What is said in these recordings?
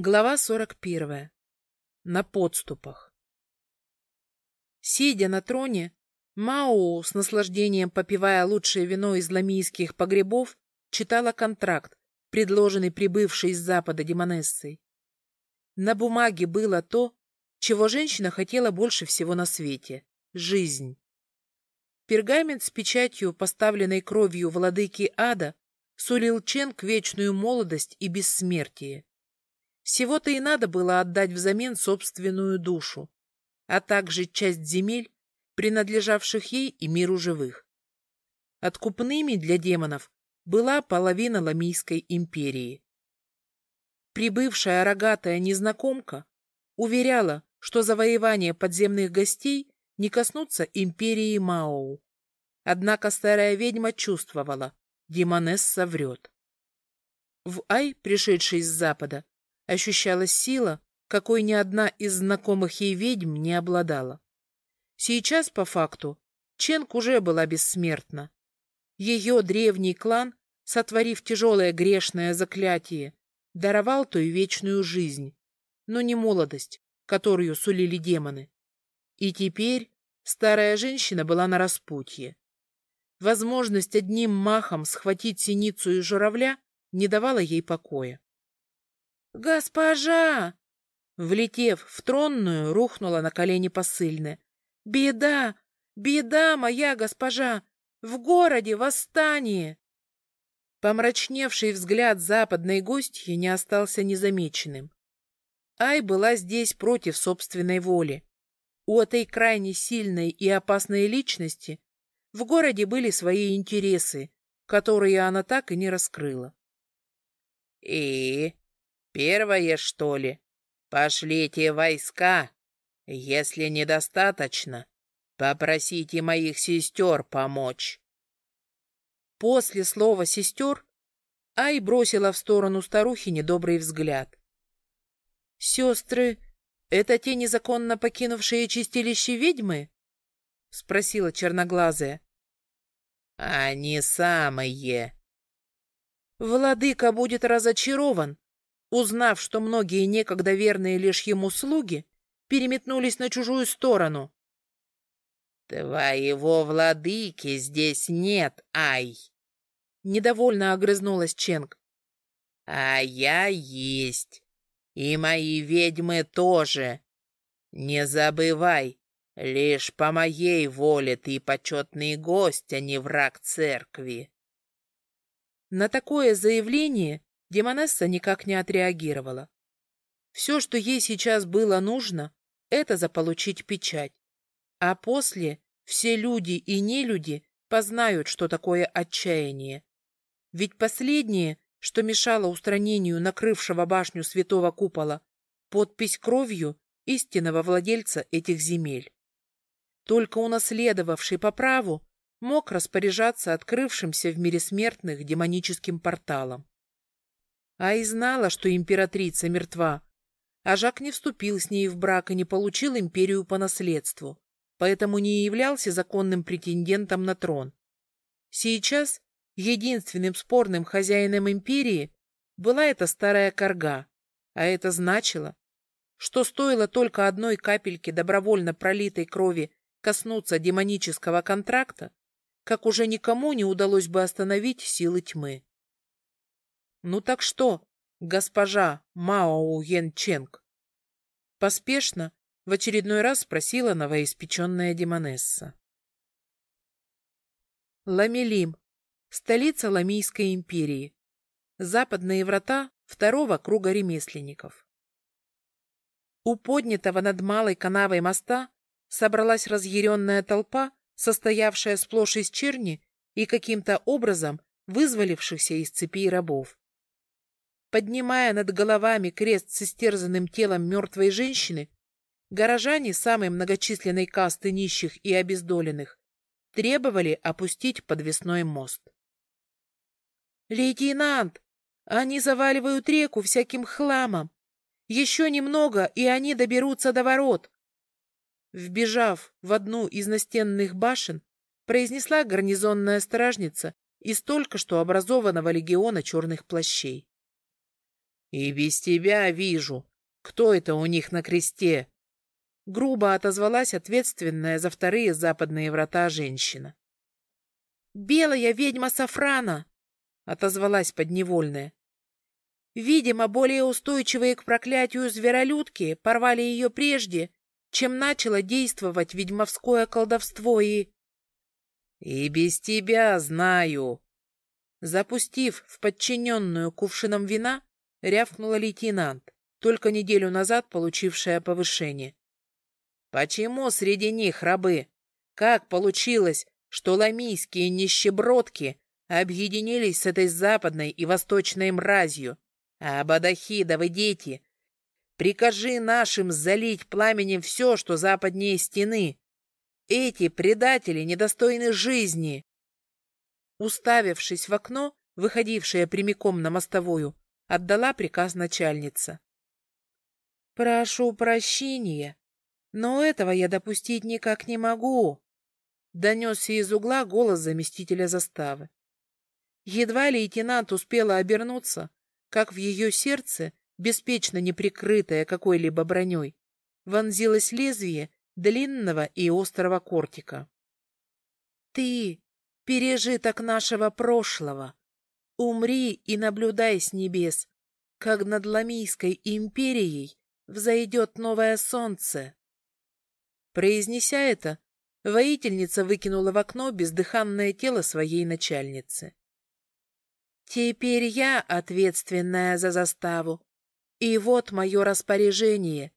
Глава 41. На подступах. Сидя на троне, Мао, с наслаждением попивая лучшее вино из ламийских погребов, читала контракт, предложенный прибывшей с запада демонессой. На бумаге было то, чего женщина хотела больше всего на свете — жизнь. Пергамент с печатью, поставленной кровью владыки ада, сулил Ченг вечную молодость и бессмертие. Всего-то и надо было отдать взамен собственную душу, а также часть земель, принадлежавших ей и миру живых. Откупными для демонов была половина Ламийской империи. Прибывшая рогатая незнакомка уверяла, что завоевание подземных гостей не коснутся империи Маоу. Однако старая ведьма чувствовала, Демонесса врет. В Ай, пришедшей с запада, ощущалась сила, какой ни одна из знакомых ей ведьм не обладала. Сейчас, по факту, Ченк уже была бессмертна. Ее древний клан, сотворив тяжелое грешное заклятие, даровал той вечную жизнь, но не молодость, которую сулили демоны. И теперь старая женщина была на распутье. Возможность одним махом схватить синицу и журавля не давала ей покоя. «Госпожа!» Влетев в тронную, рухнула на колени посыльная. «Беда! Беда, моя госпожа! В городе восстание!» Помрачневший взгляд западной гостьи не остался незамеченным. Ай была здесь против собственной воли. У этой крайне сильной и опасной личности в городе были свои интересы, которые она так и не раскрыла. «И Первое, что ли? Пошлите войска. Если недостаточно, попросите моих сестер помочь. После слова «сестер» Ай бросила в сторону старухи недобрый взгляд. «Сестры — это те незаконно покинувшие чистилище ведьмы?» — спросила черноглазая. «Они самые». «Владыка будет разочарован, узнав, что многие некогда верные лишь ему слуги переметнулись на чужую сторону. «Твоего владыки здесь нет, Ай!» Недовольно огрызнулась Ченг. «А я есть. И мои ведьмы тоже. Не забывай, лишь по моей воле ты почетный гость, а не враг церкви». На такое заявление Демонесса никак не отреагировала. Все, что ей сейчас было нужно, это заполучить печать. А после все люди и нелюди познают, что такое отчаяние. Ведь последнее, что мешало устранению накрывшего башню святого купола, подпись кровью истинного владельца этих земель. Только унаследовавший по праву мог распоряжаться открывшимся в мире смертных демоническим порталом а и знала, что императрица мертва. А Жак не вступил с ней в брак и не получил империю по наследству, поэтому не являлся законным претендентом на трон. Сейчас единственным спорным хозяином империи была эта старая корга, а это значило, что стоило только одной капельки добровольно пролитой крови коснуться демонического контракта, как уже никому не удалось бы остановить силы тьмы. «Ну так что, госпожа Мао Йен Ченг?» Поспешно в очередной раз спросила новоиспеченная демонесса. Ламелим, столица Ламийской империи, западные врата второго круга ремесленников. У поднятого над малой канавой моста собралась разъяренная толпа, состоявшая сплошь из черни и каким-то образом вызволившихся из цепей рабов. Поднимая над головами крест с истерзанным телом мертвой женщины, горожане самой многочисленной касты нищих и обездоленных требовали опустить подвесной мост. «Лейтенант, они заваливают реку всяким хламом. Еще немного, и они доберутся до ворот!» Вбежав в одну из настенных башен, произнесла гарнизонная стражница из только что образованного легиона черных плащей. И без тебя вижу, кто это у них на кресте. Грубо отозвалась ответственная за вторые западные врата женщина. «Белая ведьма Сафрана!» — отозвалась подневольная. Видимо, более устойчивые к проклятию зверолюдки порвали ее прежде, чем начало действовать ведьмовское колдовство и... «И без тебя знаю!» Запустив в подчиненную кувшином вина, рявкнула лейтенант, только неделю назад получившая повышение. «Почему среди них рабы? Как получилось, что ламийские нищебродки объединились с этой западной и восточной мразью? А Бадахидовы дети Прикажи нашим залить пламенем все, что западнее стены. Эти предатели недостойны жизни. Уставившись в окно, выходившее прямиком на мостовую, отдала приказ начальница. «Прошу прощения, но этого я допустить никак не могу», — донесся из угла голос заместителя заставы. Едва лейтенант успела обернуться, как в ее сердце беспечно не прикрытая какой-либо броней, вонзилось лезвие длинного и острого кортика. «Ты — пережиток нашего прошлого. Умри и наблюдай с небес, как над Ламийской империей взойдет новое солнце». Произнеся это, воительница выкинула в окно бездыханное тело своей начальницы. «Теперь я ответственная за заставу, и вот мое распоряжение.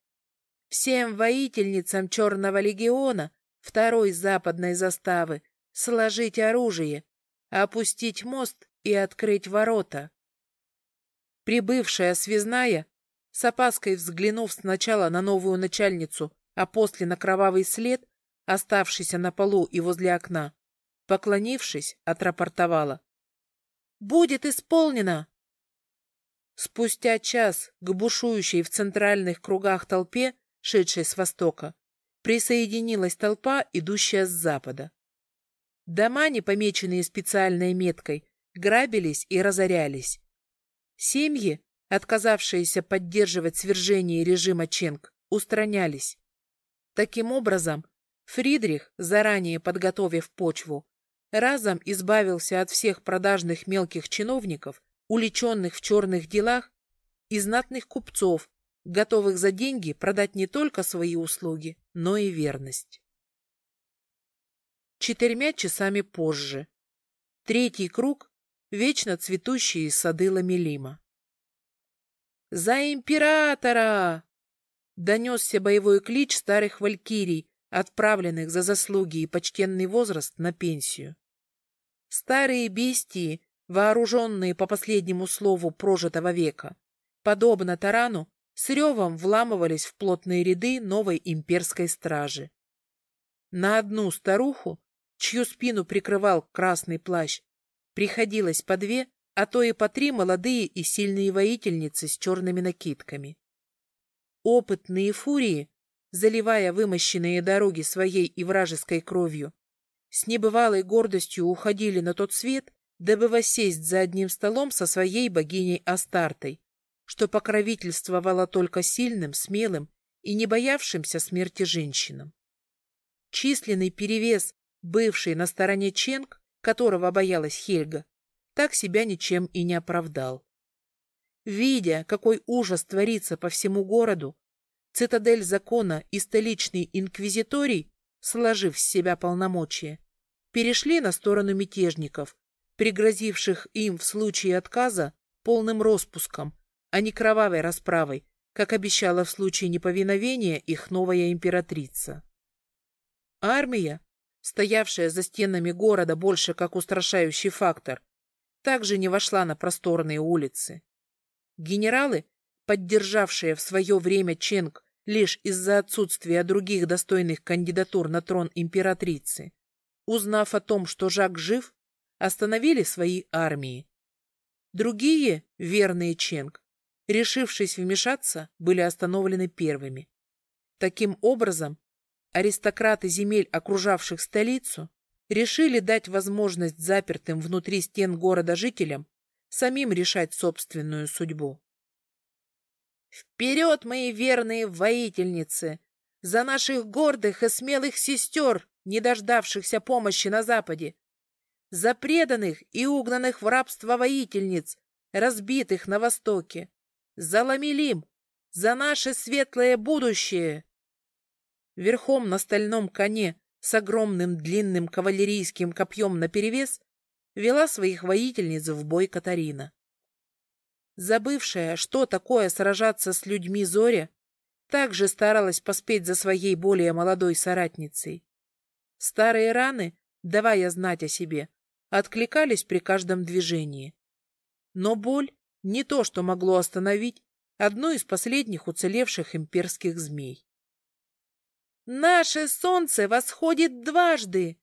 Всем воительницам Черного легиона второй западной заставы сложить оружие, опустить мост и открыть ворота. Прибывшая связная, с опаской взглянув сначала на новую начальницу, а после на кровавый след, оставшийся на полу и возле окна, поклонившись, отрапортовала. «Будет исполнено!» Спустя час к бушующей в центральных кругах толпе, шедшей с востока, присоединилась толпа, идущая с запада. Дома, не помеченные специальной меткой, грабились и разорялись. Семьи, отказавшиеся поддерживать свержение режима Ченг, устранялись. Таким образом, Фридрих, заранее подготовив почву, разом избавился от всех продажных мелких чиновников уличенных в черных делах и знатных купцов, готовых за деньги продать не только свои услуги, но и верность. Четырьмя часами позже. Третий круг — вечно цветущие сады Ламелима. «За императора!» — донесся боевой клич старых валькирий, отправленных за заслуги и почтенный возраст на пенсию. Старые бестии вооруженные по последнему слову прожитого века, подобно тарану, с ревом вламывались в плотные ряды новой имперской стражи. На одну старуху, чью спину прикрывал красный плащ, приходилось по две, а то и по три молодые и сильные воительницы с черными накидками. Опытные фурии, заливая вымощенные дороги своей и вражеской кровью, с небывалой гордостью уходили на тот свет дабы воссесть за одним столом со своей богиней Астартой, что покровительствовала только сильным, смелым и не боявшимся смерти женщинам. Численный перевес, бывший на стороне Ченг, которого боялась Хельга, так себя ничем и не оправдал. Видя, какой ужас творится по всему городу, цитадель закона и столичный инквизиторий, сложив с себя полномочия, перешли на сторону мятежников, пригрозивших им в случае отказа полным распуском, а не кровавой расправой, как обещала в случае неповиновения их новая императрица. Армия, стоявшая за стенами города больше как устрашающий фактор, также не вошла на просторные улицы. Генералы, поддержавшие в свое время Ченг лишь из-за отсутствия других достойных кандидатур на трон императрицы, узнав о том, что Жак жив, остановили свои армии. Другие, верные Ченг, решившись вмешаться, были остановлены первыми. Таким образом, аристократы земель, окружавших столицу, решили дать возможность запертым внутри стен города жителям самим решать собственную судьбу. Вперед, мои верные воительницы! За наших гордых и смелых сестер, не дождавшихся помощи на Западе! За преданных и угнанных в рабство воительниц, разбитых на Востоке! За Ламелим! За наше светлое будущее! Верхом на стальном коне с огромным длинным кавалерийским копьем наперевес вела своих воительниц в бой Катарина. Забывшая, что такое сражаться с людьми Зоря, также старалась поспеть за своей более молодой соратницей. Старые раны, давая знать о себе, откликались при каждом движении. Но боль не то, что могло остановить одну из последних уцелевших имперских змей. «Наше солнце восходит дважды!»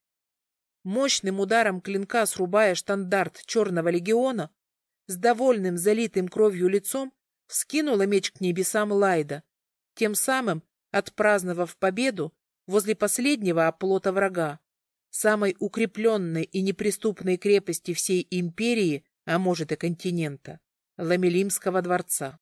Мощным ударом клинка срубая штандарт Черного легиона, с довольным залитым кровью лицом вскинула меч к небесам Лайда, тем самым отпраздновав победу возле последнего оплота врага, самой укрепленной и неприступной крепости всей империи, а может и континента, Ламелимского дворца.